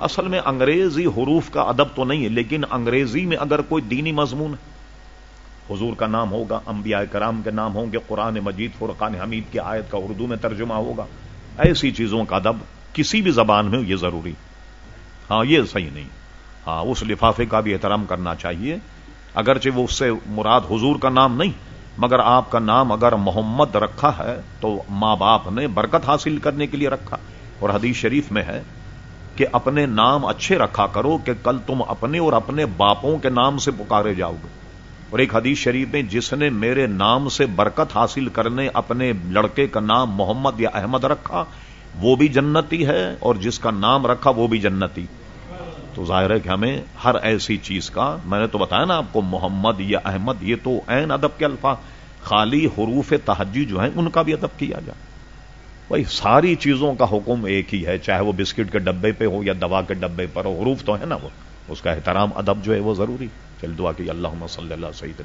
اصل میں انگریزی حروف کا ادب تو نہیں ہے، لیکن انگریزی میں اگر کوئی دینی مضمون ہے، حضور کا نام ہوگا، انبیاء کرام کے نام ہوں گے، قرآن مجید، فرقان حمید کی آیت کا اردو میں ترجمہ ہوگا، ایسی چیزوں کا ادب کسی بھی زبان میں یہ ضروری ہاں یہ صحیح نہیں۔ ہاں اس لفافے کا بھی احترام کرنا چاہیے۔ اگرچہ وہ اس سے مراد حضور کا نام نہیں، مگر آپ کا نام اگر محمد رکھا ہے، تو ماں باپ نے برکت حاصل کرنے کے لیے رکھا۔ اور حدیث شریف میں ہے کہ اپنے نام اچھے رکھا کرو کہ کل تم اپنے اور اپنے باپوں کے نام سے پکارے جاؤ گے۔ اور ایک حدیث شریف میں، جس نے میرے نام سے برکت حاصل کرنے اپنے لڑکے کا نام محمد یا احمد رکھا، وہ بھی جنتی ہے اور جس کا نام رکھا، وہ بھی جنتی۔ تو ظاہر ہے کہ ہمیں ہر ایسی چیز کا، میں نے تو بتایا نا آپ کو، محمد یا احمد، یہ تو عین ادب کے الفاظ، خالی حروف تحجی جو ہیں، ان کا بھی ادب کیا جائے۔ بھائی، ساری چیزوں کا حکم ایک ہی ہے، چاہے وہ بسکٹ کے ڈبے پہ ہو یا دوا کے ڈبے پر ہو، حروف تو ہے نا وہ۔ اس کا احترام، ادب جو ہے وہ ضروری۔ چل دعا کہ اللہ صلی اللہ سعید